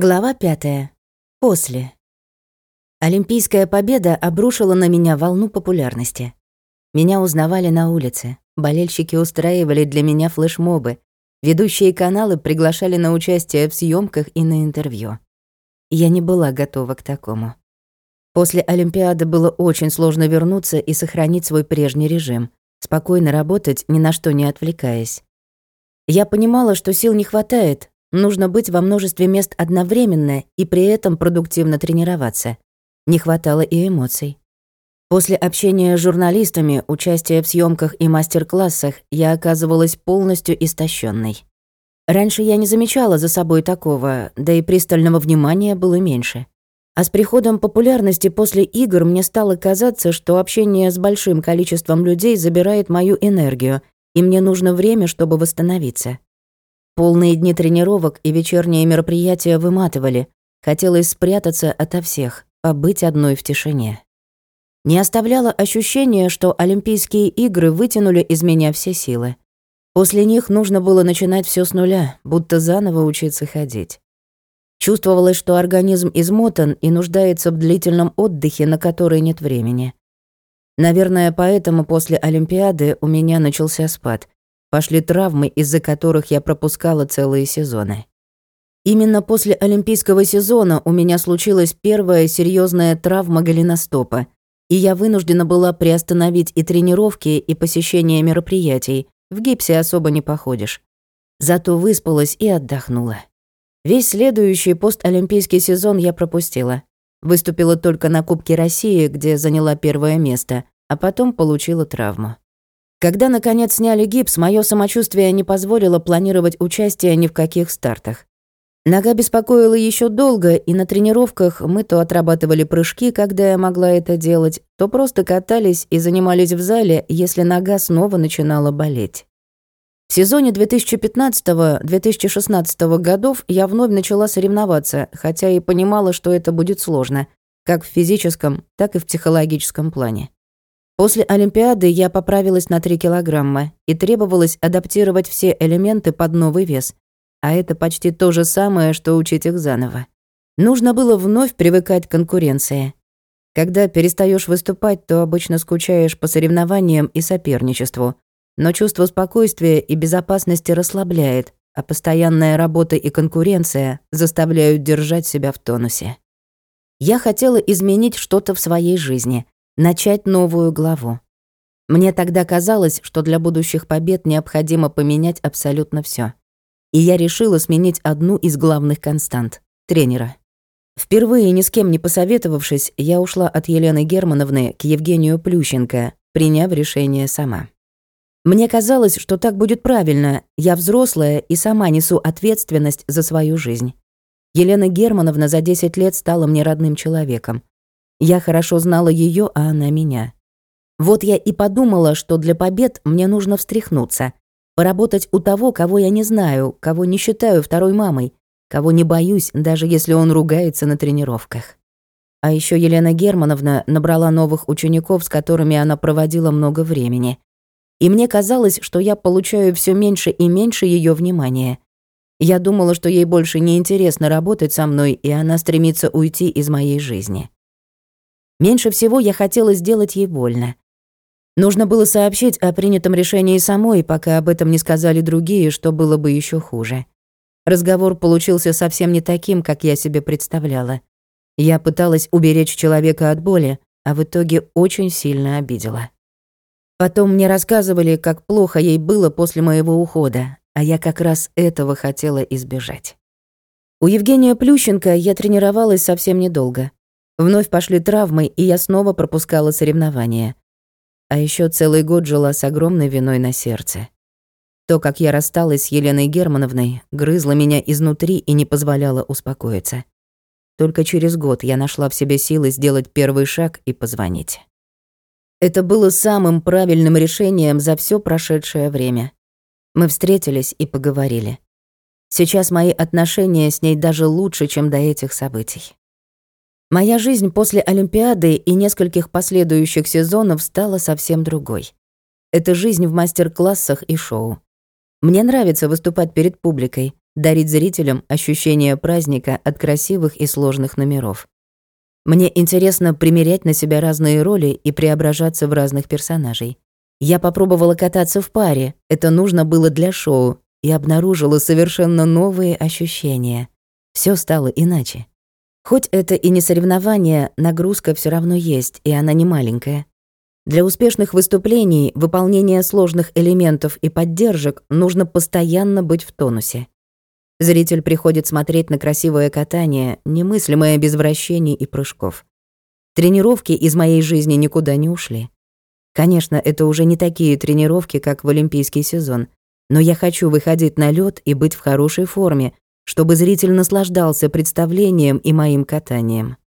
Глава пятая. После. Олимпийская победа обрушила на меня волну популярности. Меня узнавали на улице, болельщики устраивали для меня флешмобы, ведущие каналы приглашали на участие в съемках и на интервью. Я не была готова к такому. После Олимпиады было очень сложно вернуться и сохранить свой прежний режим, спокойно работать, ни на что не отвлекаясь. Я понимала, что сил не хватает, Нужно быть во множестве мест одновременно и при этом продуктивно тренироваться. Не хватало и эмоций. После общения с журналистами, участия в съемках и мастер-классах я оказывалась полностью истощенной. Раньше я не замечала за собой такого, да и пристального внимания было меньше. А с приходом популярности после игр мне стало казаться, что общение с большим количеством людей забирает мою энергию, и мне нужно время, чтобы восстановиться. Полные дни тренировок и вечерние мероприятия выматывали. Хотелось спрятаться ото всех, побыть одной в тишине. Не оставляло ощущение, что Олимпийские игры вытянули из меня все силы. После них нужно было начинать все с нуля, будто заново учиться ходить. Чувствовалось, что организм измотан и нуждается в длительном отдыхе, на который нет времени. Наверное, поэтому после Олимпиады у меня начался спад, Пошли травмы, из-за которых я пропускала целые сезоны. Именно после Олимпийского сезона у меня случилась первая серьезная травма голеностопа, и я вынуждена была приостановить и тренировки, и посещение мероприятий. В гипсе особо не походишь. Зато выспалась и отдохнула. Весь следующий постолимпийский сезон я пропустила. Выступила только на Кубке России, где заняла первое место, а потом получила травму. Когда, наконец, сняли гипс, мое самочувствие не позволило планировать участие ни в каких стартах. Нога беспокоила еще долго, и на тренировках мы то отрабатывали прыжки, когда я могла это делать, то просто катались и занимались в зале, если нога снова начинала болеть. В сезоне 2015-2016 годов я вновь начала соревноваться, хотя и понимала, что это будет сложно, как в физическом, так и в психологическом плане. После Олимпиады я поправилась на 3 килограмма и требовалось адаптировать все элементы под новый вес. А это почти то же самое, что учить их заново. Нужно было вновь привыкать к конкуренции. Когда перестаешь выступать, то обычно скучаешь по соревнованиям и соперничеству. Но чувство спокойствия и безопасности расслабляет, а постоянная работа и конкуренция заставляют держать себя в тонусе. Я хотела изменить что-то в своей жизни — начать новую главу. Мне тогда казалось, что для будущих побед необходимо поменять абсолютно все. И я решила сменить одну из главных констант — тренера. Впервые ни с кем не посоветовавшись, я ушла от Елены Германовны к Евгению Плющенко, приняв решение сама. Мне казалось, что так будет правильно, я взрослая и сама несу ответственность за свою жизнь. Елена Германовна за 10 лет стала мне родным человеком. Я хорошо знала ее, а она меня. Вот я и подумала, что для побед мне нужно встряхнуться, поработать у того, кого я не знаю, кого не считаю второй мамой, кого не боюсь, даже если он ругается на тренировках. А еще Елена Германовна набрала новых учеников, с которыми она проводила много времени. И мне казалось, что я получаю все меньше и меньше ее внимания. Я думала, что ей больше не интересно работать со мной, и она стремится уйти из моей жизни. Меньше всего я хотела сделать ей больно. Нужно было сообщить о принятом решении самой, пока об этом не сказали другие, что было бы еще хуже. Разговор получился совсем не таким, как я себе представляла. Я пыталась уберечь человека от боли, а в итоге очень сильно обидела. Потом мне рассказывали, как плохо ей было после моего ухода, а я как раз этого хотела избежать. У Евгения Плющенко я тренировалась совсем недолго. Вновь пошли травмы, и я снова пропускала соревнования. А еще целый год жила с огромной виной на сердце. То, как я рассталась с Еленой Германовной, грызло меня изнутри и не позволяло успокоиться. Только через год я нашла в себе силы сделать первый шаг и позвонить. Это было самым правильным решением за все прошедшее время. Мы встретились и поговорили. Сейчас мои отношения с ней даже лучше, чем до этих событий. Моя жизнь после Олимпиады и нескольких последующих сезонов стала совсем другой. Это жизнь в мастер-классах и шоу. Мне нравится выступать перед публикой, дарить зрителям ощущение праздника от красивых и сложных номеров. Мне интересно примерять на себя разные роли и преображаться в разных персонажей. Я попробовала кататься в паре, это нужно было для шоу, и обнаружила совершенно новые ощущения. Все стало иначе. Хоть это и не соревнование, нагрузка все равно есть, и она не маленькая. Для успешных выступлений, выполнения сложных элементов и поддержек нужно постоянно быть в тонусе. Зритель приходит смотреть на красивое катание, немыслимое без вращений и прыжков. Тренировки из моей жизни никуда не ушли. Конечно, это уже не такие тренировки, как в олимпийский сезон, но я хочу выходить на лед и быть в хорошей форме, чтобы зритель наслаждался представлением и моим катанием.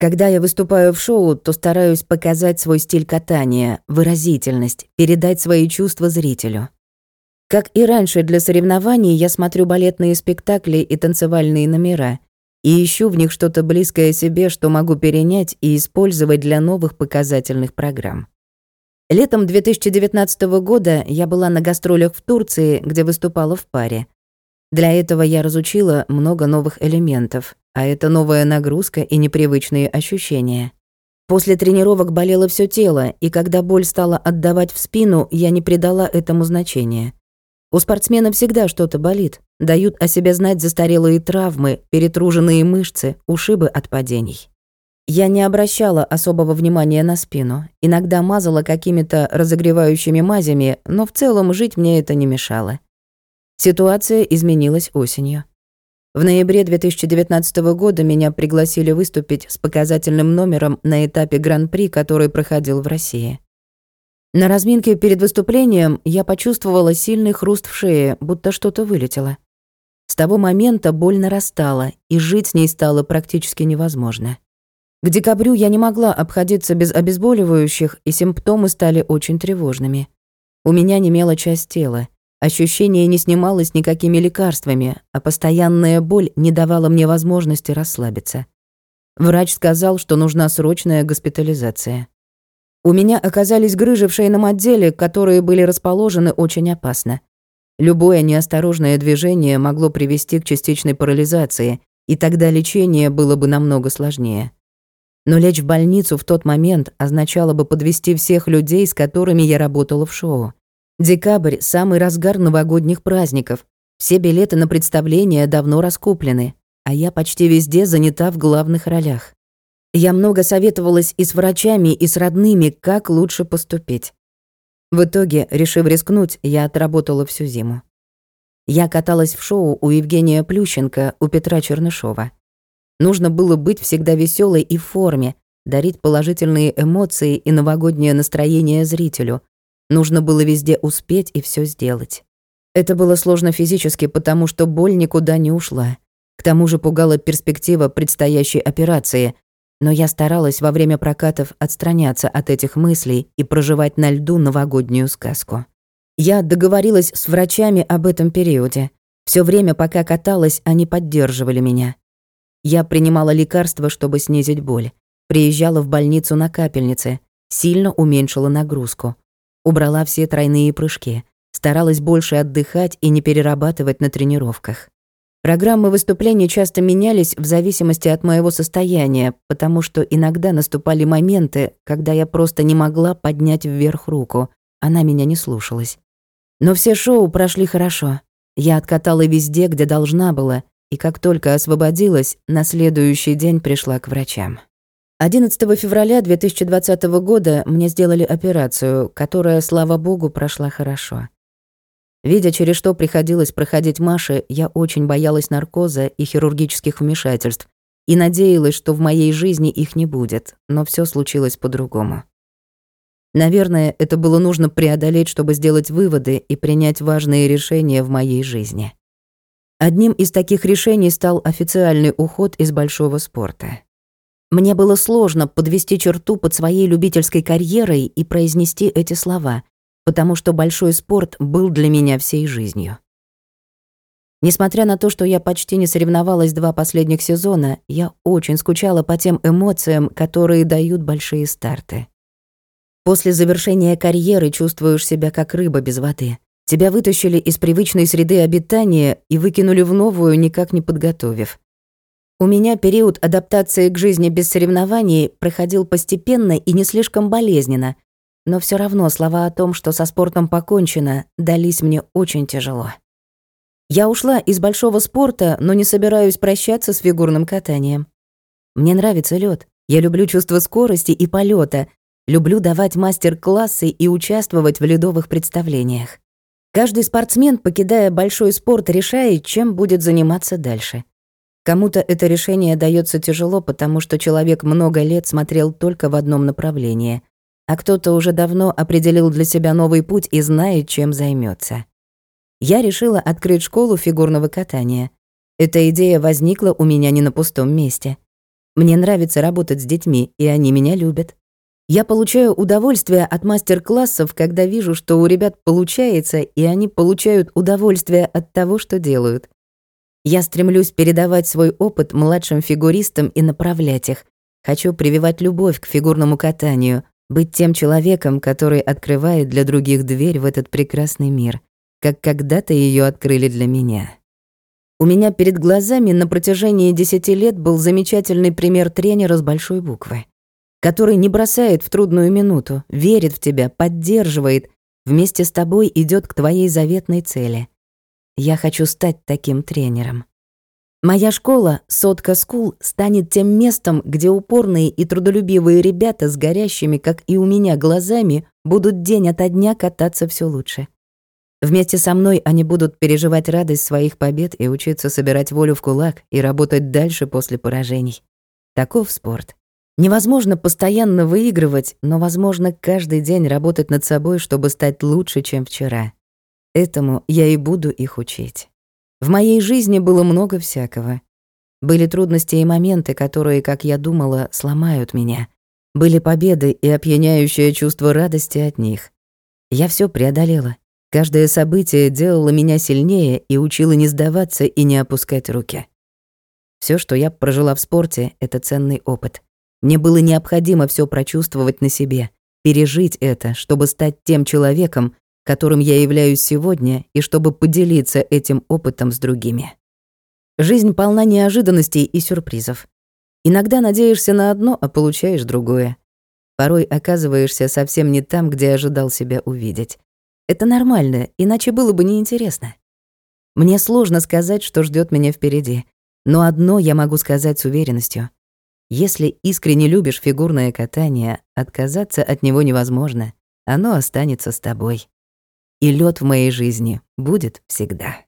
Когда я выступаю в шоу, то стараюсь показать свой стиль катания, выразительность, передать свои чувства зрителю. Как и раньше для соревнований, я смотрю балетные спектакли и танцевальные номера и ищу в них что-то близкое себе, что могу перенять и использовать для новых показательных программ. Летом 2019 года я была на гастролях в Турции, где выступала в паре. Для этого я разучила много новых элементов, а это новая нагрузка и непривычные ощущения. После тренировок болело все тело, и когда боль стала отдавать в спину, я не придала этому значения. У спортсмена всегда что-то болит, дают о себе знать застарелые травмы, перетруженные мышцы, ушибы от падений. Я не обращала особого внимания на спину, иногда мазала какими-то разогревающими мазями, но в целом жить мне это не мешало. Ситуация изменилась осенью. В ноябре 2019 года меня пригласили выступить с показательным номером на этапе Гран-при, который проходил в России. На разминке перед выступлением я почувствовала сильный хруст в шее, будто что-то вылетело. С того момента боль нарастала, и жить с ней стало практически невозможно. К декабрю я не могла обходиться без обезболивающих, и симптомы стали очень тревожными. У меня немела часть тела, Ощущение не снималось никакими лекарствами, а постоянная боль не давала мне возможности расслабиться. Врач сказал, что нужна срочная госпитализация. У меня оказались грыжи в шейном отделе, которые были расположены очень опасно. Любое неосторожное движение могло привести к частичной парализации, и тогда лечение было бы намного сложнее. Но лечь в больницу в тот момент означало бы подвести всех людей, с которыми я работала в шоу. Декабрь – самый разгар новогодних праздников. Все билеты на представления давно раскуплены, а я почти везде занята в главных ролях. Я много советовалась и с врачами, и с родными, как лучше поступить. В итоге, решив рискнуть, я отработала всю зиму. Я каталась в шоу у Евгения Плющенко, у Петра Чернышова. Нужно было быть всегда веселой и в форме, дарить положительные эмоции и новогоднее настроение зрителю, Нужно было везде успеть и все сделать. Это было сложно физически, потому что боль никуда не ушла. К тому же пугала перспектива предстоящей операции, но я старалась во время прокатов отстраняться от этих мыслей и проживать на льду новогоднюю сказку. Я договорилась с врачами об этом периоде. Все время, пока каталась, они поддерживали меня. Я принимала лекарства, чтобы снизить боль. Приезжала в больницу на капельнице, сильно уменьшила нагрузку. Убрала все тройные прыжки, старалась больше отдыхать и не перерабатывать на тренировках. Программы выступлений часто менялись в зависимости от моего состояния, потому что иногда наступали моменты, когда я просто не могла поднять вверх руку, она меня не слушалась. Но все шоу прошли хорошо. Я откатала везде, где должна была, и как только освободилась, на следующий день пришла к врачам. 11 февраля 2020 года мне сделали операцию, которая, слава богу, прошла хорошо. Видя, через что приходилось проходить Маше, я очень боялась наркоза и хирургических вмешательств и надеялась, что в моей жизни их не будет, но все случилось по-другому. Наверное, это было нужно преодолеть, чтобы сделать выводы и принять важные решения в моей жизни. Одним из таких решений стал официальный уход из большого спорта. Мне было сложно подвести черту под своей любительской карьерой и произнести эти слова, потому что большой спорт был для меня всей жизнью. Несмотря на то, что я почти не соревновалась два последних сезона, я очень скучала по тем эмоциям, которые дают большие старты. После завершения карьеры чувствуешь себя как рыба без воды. Тебя вытащили из привычной среды обитания и выкинули в новую, никак не подготовив. У меня период адаптации к жизни без соревнований проходил постепенно и не слишком болезненно, но все равно слова о том, что со спортом покончено, дались мне очень тяжело. Я ушла из большого спорта, но не собираюсь прощаться с фигурным катанием. Мне нравится лед. Я люблю чувство скорости и полета, люблю давать мастер-классы и участвовать в ледовых представлениях. Каждый спортсмен, покидая большой спорт, решает, чем будет заниматься дальше. Кому-то это решение дается тяжело, потому что человек много лет смотрел только в одном направлении, а кто-то уже давно определил для себя новый путь и знает, чем займется. Я решила открыть школу фигурного катания. Эта идея возникла у меня не на пустом месте. Мне нравится работать с детьми, и они меня любят. Я получаю удовольствие от мастер-классов, когда вижу, что у ребят получается, и они получают удовольствие от того, что делают. Я стремлюсь передавать свой опыт младшим фигуристам и направлять их. Хочу прививать любовь к фигурному катанию, быть тем человеком, который открывает для других дверь в этот прекрасный мир, как когда-то ее открыли для меня. У меня перед глазами на протяжении десяти лет был замечательный пример тренера с большой буквы который не бросает в трудную минуту, верит в тебя, поддерживает, вместе с тобой идет к твоей заветной цели. Я хочу стать таким тренером. Моя школа, Сотка School, станет тем местом, где упорные и трудолюбивые ребята с горящими, как и у меня, глазами будут день ото дня кататься все лучше. Вместе со мной они будут переживать радость своих побед и учиться собирать волю в кулак и работать дальше после поражений. Таков спорт. Невозможно постоянно выигрывать, но возможно каждый день работать над собой, чтобы стать лучше, чем вчера. Этому я и буду их учить. В моей жизни было много всякого. Были трудности и моменты, которые, как я думала, сломают меня. Были победы и опьяняющее чувство радости от них. Я все преодолела. Каждое событие делало меня сильнее и учило не сдаваться и не опускать руки. Все, что я прожила в спорте, это ценный опыт. Мне было необходимо все прочувствовать на себе, пережить это, чтобы стать тем человеком, которым я являюсь сегодня, и чтобы поделиться этим опытом с другими. Жизнь полна неожиданностей и сюрпризов. Иногда надеешься на одно, а получаешь другое. Порой оказываешься совсем не там, где ожидал себя увидеть. Это нормально, иначе было бы неинтересно. Мне сложно сказать, что ждет меня впереди, но одно я могу сказать с уверенностью. Если искренне любишь фигурное катание, отказаться от него невозможно. Оно останется с тобой. И лед в моей жизни будет всегда.